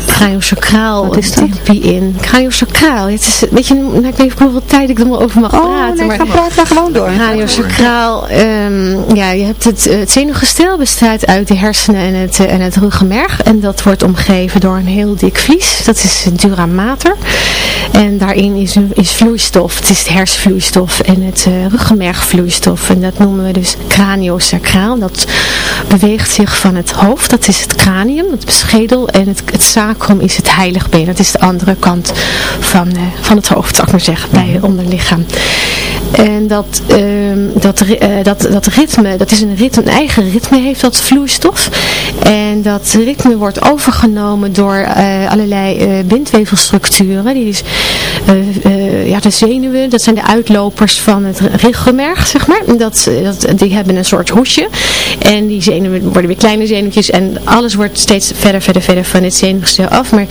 craniosacraal therapie in. Craniosacraal. Het is, weet je, nou, ik weet niet hoeveel tijd ik er nog over mag Oh, praten. nee, maar ga praten maar gewoon door. Craniosacraal, ehm ja, je hebt het, het zenuwgestel bestaat uit de hersenen en het, en het ruggenmerg. En dat wordt omgeven door een heel dik vlies. Dat is dura mater. En daarin is, is vloeistof. Het is de hersenvloeistof en het eh, ruggenmergvloeistof. En dat noemen we dus craniosacraal. Dat beweegt zich van het hoofd. Dat is het cranium, het schedel. En het, het sacrum is het heiligbeen. Dat is de andere kant van, eh, van het hoofd, zou ik maar zeggen, bij het onderlichaam. En dat, ehm, dat, eh, dat, dat ritme, dat is een, ritme, een eigen ritme heeft dat vloeistof. En dat ritme wordt overgenomen door eh, allerlei eh, bindweefselstructuren. Die is, eh, ja, de zenuwen, dat zijn de uitlopers van het ruggenmerg, zeg maar. Dat, dat, die hebben een soort hoesje. En die zenuwen worden weer kleine zenuwtjes. En alles wordt steeds verder, verder, verder van het zenuwgestel af. Maar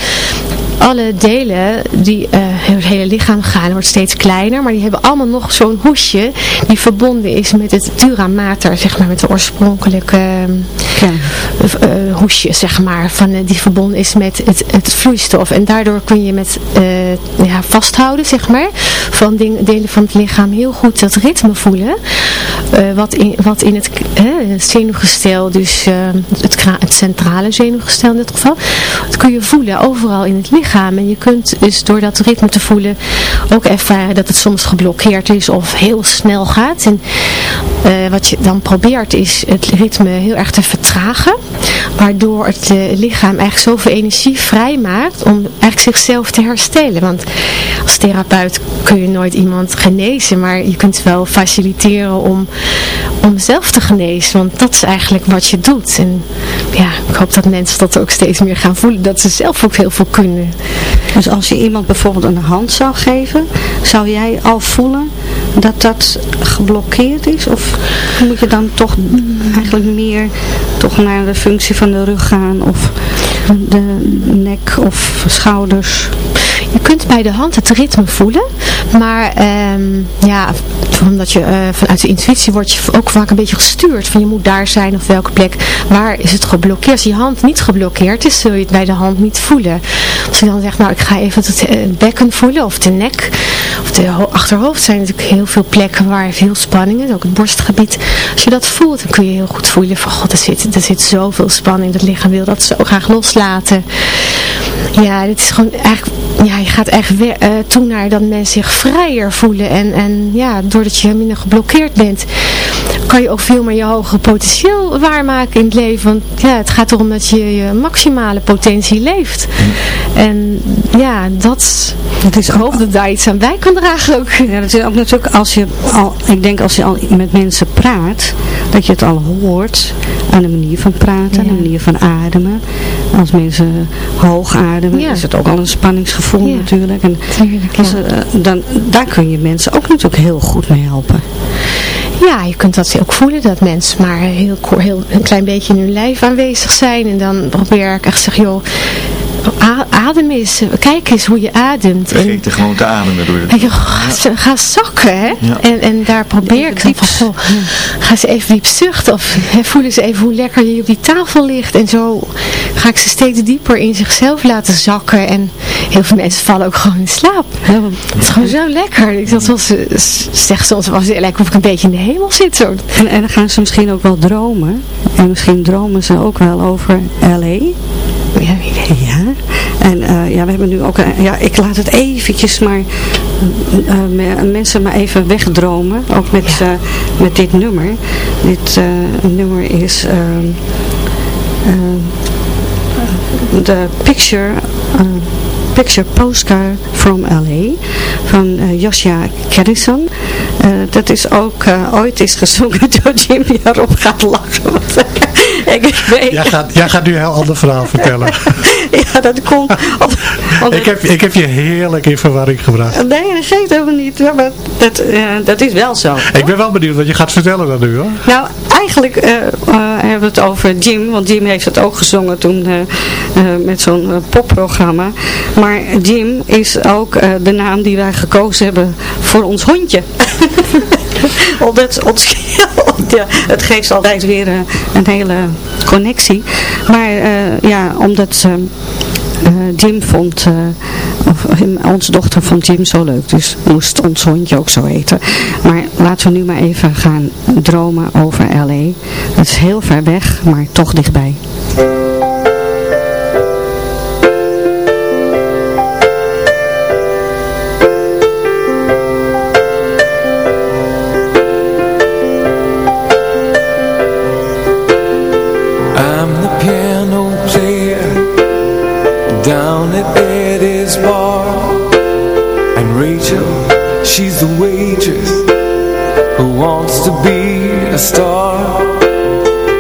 alle delen die het hele lichaam gaan, wordt steeds kleiner. Maar die hebben allemaal nog zo'n hoesje die verbonden is met het dura mater, zeg maar, met de oorspronkelijke eh, eh, hoesje, zeg maar, van, eh, die verbonden is met het, het vloeistof. En daardoor kun je met eh, ja, vasthouden, zeg maar, van ding- delen van het lichaam heel goed dat ritme voelen. Eh, wat, in, wat in het, zenuwgestel, dus eh, het, het centrale zenuwgestel in dit geval, dat kun je voelen overal in het lichaam. En je kunt dus door dat ritme te voelen ook ervaren dat het soms geblokkeerd is of heel snel gaat. En eh, wat je dan probeert is het ritme heel erg te vertragen. Waardoor het eh, lichaam eigenlijk zoveel energie vrijmaakt om eigenlijk zichzelf te herstellen. Want als therapeut kun je nooit iemand genezen. Maar je kunt wel faciliteren om, om zelf te genezen. Want dat is eigenlijk wat je doet. En ja, ik hoop dat mensen dat ook steeds meer gaan voelen. Dat ze zelf ook heel veel kunnen. Dus als je iemand bijvoorbeeld een hand zou geven, zou jij al voelen dat dat geblokkeerd is? Of moet je dan toch eigenlijk meer toch naar de functie van de rug gaan of de nek of schouders? Je kunt bij de hand het ritme voelen, maar ehm, ja, omdat je eh, vanuit de intuïtie word je ook vaak een beetje gestuurd van je moet daar zijn of welke plek, waar is het geblokkeerd. Als je hand niet geblokkeerd is, zul je het bij de hand niet voelen. Als je dan zegt, nou ik ga even het eh, bekken voelen of de nek of de ho- achterhoofd zijn natuurlijk heel veel plekken waar veel spanning is, ook het borstgebied. Als je dat voelt, dan kun je heel goed voelen van god, er zit, er zit zoveel spanning, het lichaam wil dat zo graag loslaten. Ja, dit is gewoon eigenlijk, ja, je gaat echt weer, eh, toe naar dat mensen zich vrijer voelen. En, en ja, doordat je minder geblokkeerd bent, kan je ook veel meer je hogere potentieel waarmaken in het leven. Want ja, het gaat erom dat je je maximale potentie leeft. En ja, dat, dat is ik hoop dat daar iets aan bij kan dragen ook. Ja, dat is ook natuurlijk als je al, ik denk als je al met mensen praat, dat je het al hoort aan de manier van praten, aan de manier van ademen. Als mensen hoog ademen, Ja. is het ook al een spanningsgevoel Ja. natuurlijk. En als, eh, dan, daar kun je mensen ook natuurlijk heel goed mee helpen. Ja, je kunt dat ook voelen, dat mensen maar heel, heel een klein beetje in hun lijf aanwezig zijn. En dan probeer ik echt te zeggen, joh, a- adem eens, kijk eens hoe je ademt. En, Vergeet er gewoon te ademen door en je, ga, ze- ga zakken, hè. Ja. En, en daar probeer ik dan van, goh, ga ze even diep zuchten. Of hè, voelen ze even hoe lekker je op die tafel ligt. En zo ga ik ze steeds dieper in zichzelf laten zakken. En heel veel mensen vallen ook gewoon in slaap. Het is gewoon zo lekker. Ik dat zoals ze zegt soms, was lijkt of ik een beetje in de hemel zit. Zo. En, en dan gaan ze misschien ook wel dromen. En misschien dromen ze ook wel over L.A. Ja, wie weet. Ja, en eh, ja, we hebben nu ook, een- ja, ik laat het eventjes maar eh, me- mensen maar even wegdromen, ook met, eh, met dit nummer. Dit eh, nummer is ehm, ehm, de Picture, eh, Picture Postcard from L.A. van eh Joshua Carrison. Eh, dat is ook eh, ooit is gezongen door Jim. Ja, Rob gaat lachen. ik weet... Jij gaat, jij gaat nu een heel ander verhaal vertellen. ja, dat komt... want ik, heb, ik heb je heerlijk in verwarring gebracht. Nee, dat geeft helemaal niet. Maar dat, eh, dat is wel zo. Ik ben wel benieuwd wat je gaat vertellen dan nu hoor. Nou, eigenlijk eh, eh, hebben we het over Jim, want Jim heeft het ook gezongen toen met zo'n popprogramma. Maar Jim is ook de naam die wij gekozen hebben voor ons hondje. Omdat ons, ja, het geeft altijd weer eh, een hele connectie. Maar eh, ja, omdat... eh, Jim vond, onze dochter vond Jim zo leuk, dus moest ons hondje ook zo heten. Maar laten we nu maar even gaan dromen over L.A. Het is heel ver weg, maar toch dichtbij. She's the waitress who wants to be a star.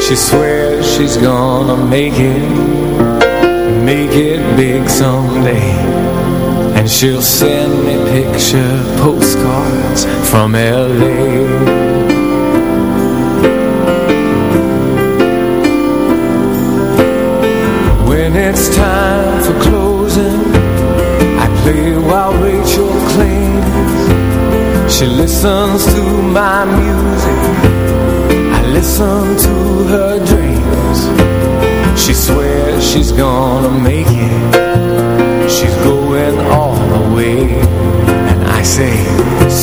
She swears she's gonna make it, make it big someday. And she'll send me picture postcards from L.A. When it's time for closing I play while Rachel cleans She listens to my music. I listen to her dreams. She swears she's gonna make it. She's going all the way. And I say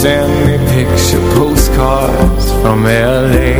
Send me picture postcards from L.A.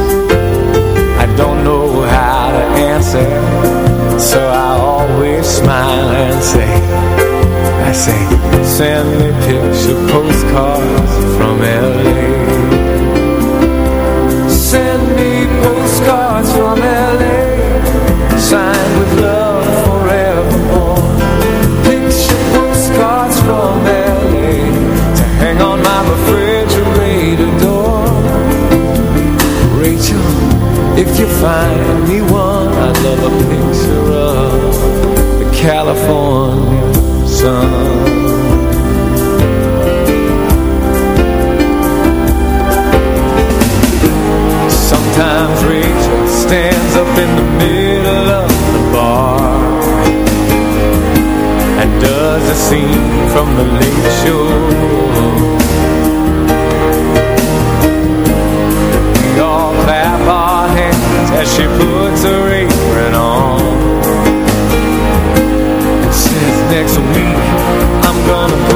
answer So I always smile and say I say send me picture postcards from L.A. Send me postcards from L.A. Signed with love forevermore Picture postcards from L.A. To hang on my refrigerator door Rachel, if you find me one I'd love a picture of the California sun. Sometimes Rachel stands up in the middle of the bar And does a scene from the late show. As she puts next week I'm gonna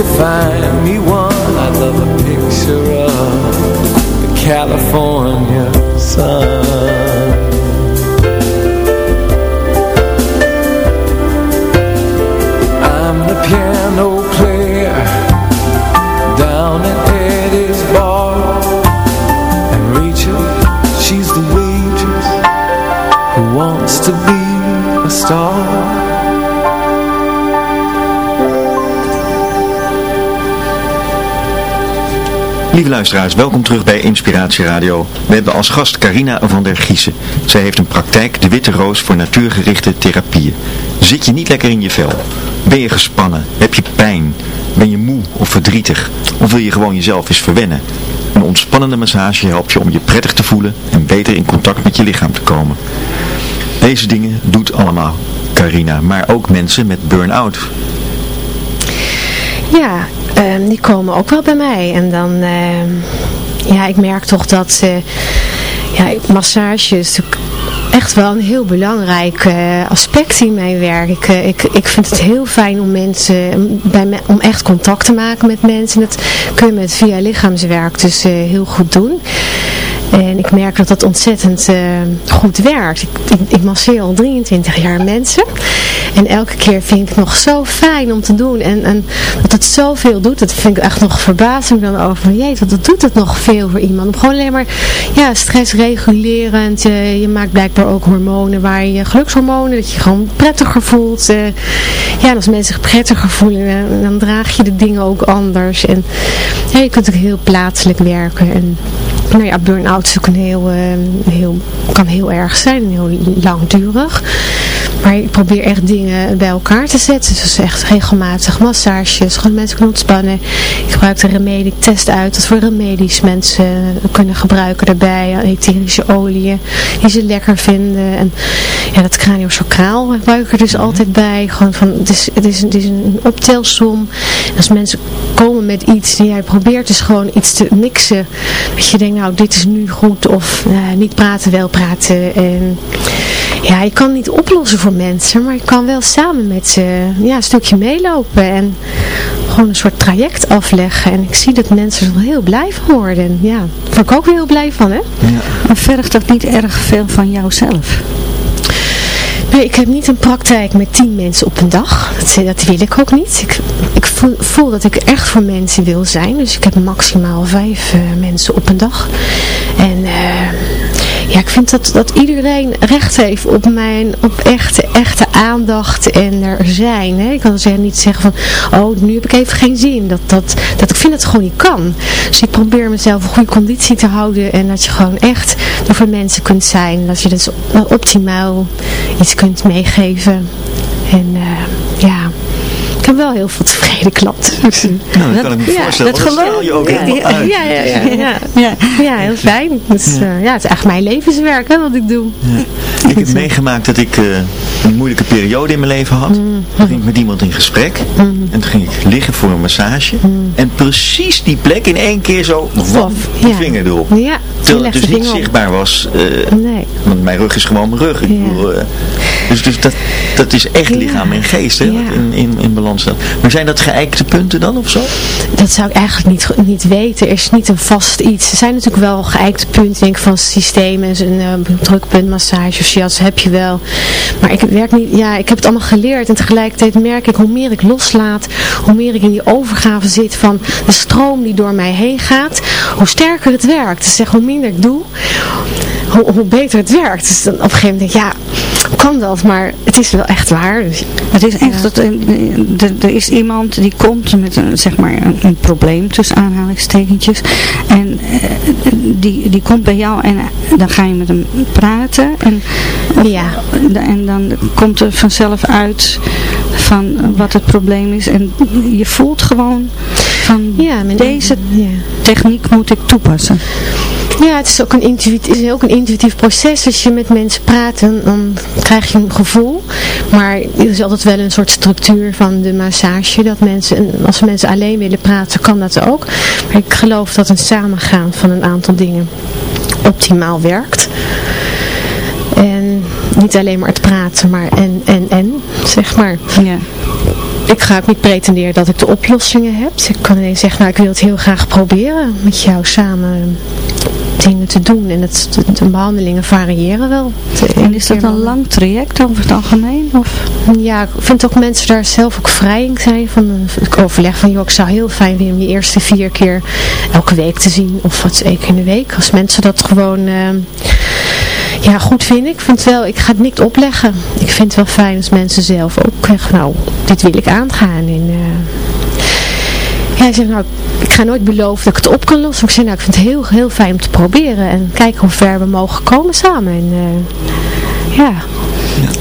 you find me one? I'd love a picture of the California sun Lieve luisteraars, welkom terug bij Inspiratie Radio. We hebben als gast Carina van der Giezen. Zij heeft een praktijk, de Witte Roos, voor natuurgerichte therapieën. Zit je niet lekker in je vel? Ben je gespannen? Heb je pijn? Ben je moe of verdrietig? Of wil je gewoon jezelf eens verwennen? Een ontspannende massage helpt je om je prettig te voelen en beter in contact met je lichaam te komen. Deze dingen doet allemaal Carina, maar ook mensen met burn-out. Ja, ehm, die komen ook wel bij mij. En dan, ehm, ja, ik merk toch dat, uh, ja, massage is echt wel een heel belangrijk uh, aspect in mijn werk. Ik, uh, ik, ik vind het heel fijn om mensen, bij me, om echt contact te maken met mensen. Dat kun je met via lichaamswerk dus heel goed doen. En ik merk dat dat ontzettend uh, goed werkt. Ik, ik, masseer al 23 jaar mensen. En elke keer vind ik het nog zo fijn om te doen. En, en dat het zoveel doet, dat vind ik echt nog verbazing dan over. Wat dat doet het nog veel voor iemand. Om gewoon alleen maar ja, stressregulerend. Uh, je maakt blijkbaar ook hormonen waar je gelukshormonen. Dat je gewoon prettiger voelt. Uh, ja, als mensen zich prettiger voelen, dan draag je de dingen ook anders. En je kunt ook heel plaatselijk werken. En nou ja, burn-out is heel, uh, heel, kan heel erg zijn en heel langdurig. Maar ik probeer echt dingen bij elkaar te zetten. Dus echt regelmatig massages, gewoon mensen kunnen ontspannen. Ik gebruik de remedie, ik test uit wat voor remedies mensen kunnen gebruiken daarbij. Etherische oliën die ze lekker vinden. En ja, dat craniosacraal gebruik ik er dus altijd bij. Gewoon van, het is, het is, het is een optelsom. En als mensen komen met iets en jij probeert dus gewoon iets te mixen. Dat je denkt, nou dit is nu goed of uh, niet praten, wel praten. En ja, je kan niet oplossen voor mensen, maar je kan wel samen met ze ja, een stukje meelopen en gewoon een soort traject afleggen. En ik zie dat mensen er heel blij van worden. En ja, daar word ik ook heel blij van, hè? Ja. Maar vergt dat niet erg veel van jouzelf? Nee, ik heb niet een praktijk met tien mensen op een dag. Dat, dat wil ik ook niet. Ik, ik voel, voel, dat ik echt voor mensen wil zijn. Dus ik heb maximaal vijf uh, mensen op een dag. En... Uh, ja, ik vind dat, dat iedereen recht heeft op mijn, op echte, echte aandacht en er zijn. Hè. Ik kan dus niet zeggen van, oh, nu heb ik even geen zin. Dat, dat, dat ik vind dat het gewoon niet kan. Dus ik probeer mezelf een goede conditie te houden en dat je gewoon echt er voor mensen kunt zijn. Dat je dus optimaal iets kunt meegeven. En ik heb wel heel veel tevreden klanten. Nou, dat kan ik me ja, voorstellen. Dat geloof je ook ja, helemaal uit. Ja, ja, ja, ja, ja. ja heel fijn. Dus, ja. Uh, ja, het is echt mijn levenswerk hè, wat ik doe. Ja. Ik heb meegemaakt dat ik uh, een moeilijke periode in mijn leven had. Mm. Toen ging ik met iemand in gesprek. Mm. En toen ging ik liggen voor een massage. Mm. En precies die plek in één keer zo, waf, die vinger erop. Ja, Terwijl het dus niet zichtbaar was. Uh, nee. Want mijn rug is gewoon mijn rug. Ik bedoel, dus dus dat, dat is echt lichaam en geest hè, in, in, in balans staat. Maar zijn dat geëikte punten dan of zo? Dat zou ik eigenlijk niet, niet weten. Er is niet een vast iets. Er zijn natuurlijk wel geëikte punten denk ik, van systemen. Een uh, drukpuntmassage of heb je wel. Maar ik werk niet, ja, ik heb het allemaal geleerd. En tegelijkertijd merk ik hoe meer ik loslaat, hoe meer ik in die overgave zit van de stroom die door mij heen gaat, hoe sterker het werkt. Dus zeg, hoe minder ik doe, hoe, hoe beter het werkt. Dus dan op een gegeven moment denk ik, ja, kan dat, maar het is wel echt waar. Dus, het is echt, dat, er is iemand die komt met een, zeg maar, een, een probleem tussen aanhalingstekentjes en uh, die, die komt bij jou en dan ga je met hem praten en, ja. en dan komt er vanzelf uit van wat het probleem is en je voelt gewoon van ja, deze ja. techniek moet ik toepassen. Ja, het is ook een intuïtief, is ook een intuïtief proces. Als je met mensen praat, dan, dan krijg je een gevoel. Maar er is altijd wel een soort structuur van de massage. Dat mensen, als mensen alleen willen praten, kan dat ook. Maar ik geloof dat een samengaan van een aantal dingen optimaal werkt. En niet alleen maar het praten, maar en, en, en, zeg maar. Ja ik ga ook niet pretenderen dat ik de oplossingen heb. Ik kan alleen zeggen, nou ik wil het heel graag proberen met jou samen dingen te doen. En het, de, de behandelingen variëren wel. En is dat een lang traject over het algemeen? Of? Ja, ik vind ook mensen daar zelf ook vrij in zijn. Van, ik overleg van, joh, ik zou heel fijn vinden om je eerste vier keer elke week te zien. Of wat één keer in de week. Als mensen dat gewoon... Uh, ja, goed vind ik. vind wel, ik ga het niet opleggen. Ik vind het wel fijn als mensen zelf ook zeggen, nou, dit wil ik aangaan. En, uh, ja, nou, ga ga nooit beloven dat ik het op kan lossen. Ik zei, nou, ik vind het heel, heel fijn om te proberen. En kijken hoe ver we mogen komen samen. En uh, ja,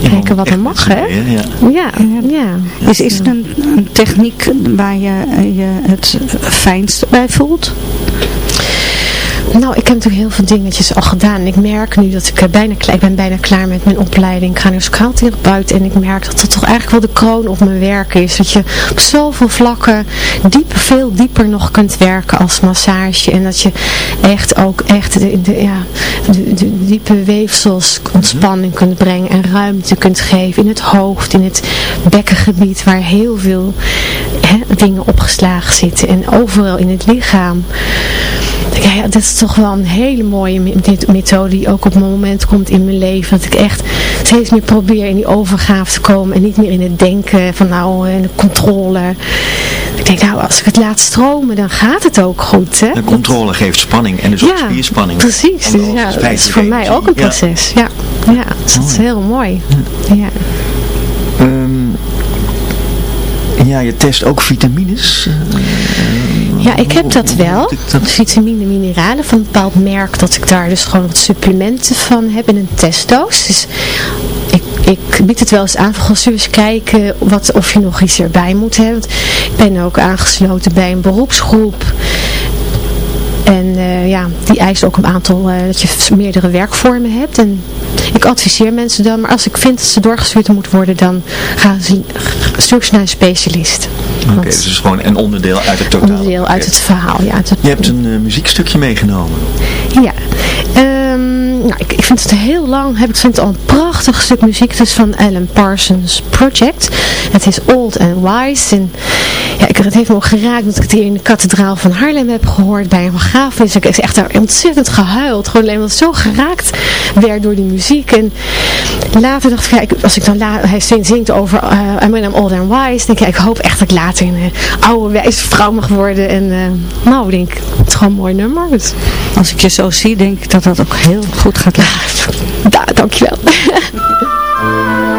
kijken wat er mag, hè? Ja, ja. ja. Is, is er een, een techniek waar je je het fijnst bij voelt? Nou, ik heb natuurlijk heel veel dingetjes al gedaan. Ik merk nu dat ik bijna klaar, ik ben bijna klaar met mijn opleiding therapeut. En ik merk dat dat toch eigenlijk wel de kroon op mijn werk is. Dat je op zoveel vlakken diep, veel dieper nog kunt werken als massage. En dat je echt ook echt de, ja, de, diepe weefsels ontspanning kunt brengen. En ruimte kunt geven in het hoofd, in het bekkengebied waar heel veel hè, dingen opgeslagen zitten. En overal in het lichaam. Ja, dat is toch wel een hele mooie methode die ook op een moment komt in mijn leven. Dat ik echt steeds meer probeer in die overgave te komen en niet meer in het denken van nou, in de controle. Ik denk nou, als ik het laat stromen, dan gaat het ook goed. Hè? De controle geeft spanning en dus ook spierspanning. Precies, dus ja, dat is voor mij ook een proces. Ja, ja, ja dus dat is heel mooi. Ja. Um, ja, je test ook vitamines. Ja, ik heb dat wel. Vitamine, mineralen van een bepaald merk. Dat ik daar dus gewoon wat supplementen van heb in een testdoos. Dus ik, ik bied het wel eens aan. Gewoon eens kijken wat, of je nog iets erbij moet hebben. Ik ben ook aangesloten bij een beroepsgroep. En uh, ja, die eist ook een aantal, uh, dat je meerdere werkvormen hebt. En ik adviseer mensen dan, maar als ik vind dat ze doorgestuurd moeten worden, dan gaan ze, stuur ik ze naar een specialist. Oké, okay, dus het is gewoon een onderdeel uit het totaal. Onderdeel uit het verhaal, ja. Het... Je hebt een uh, muziekstukje meegenomen. Ja, um, nou, ik, ik vind het heel lang, heb ik vind het al een prachtig stuk muziek. Het is van Alan Parsons Project. Het is Old and Wise. En ja, ik, het heeft me ook geraakt dat ik het hier in de kathedraal van Haarlem heb gehoord bij een begrafenis. Ik heb echt daar ontzettend gehuild. Gewoon alleen omdat zo geraakt werd door die muziek. En later dacht ik, ja, als ik dan la hij zingt over uh, I mean I'm old and wise, denk ik, ik hoop echt dat ik later een oude wijze vrouw mag worden. En uh, nou, denk ik, het is gewoon een mooi nummer. Dus. Als ik je zo zie, denk ik dat dat ook heel goed gaat. Ja, dankjewel.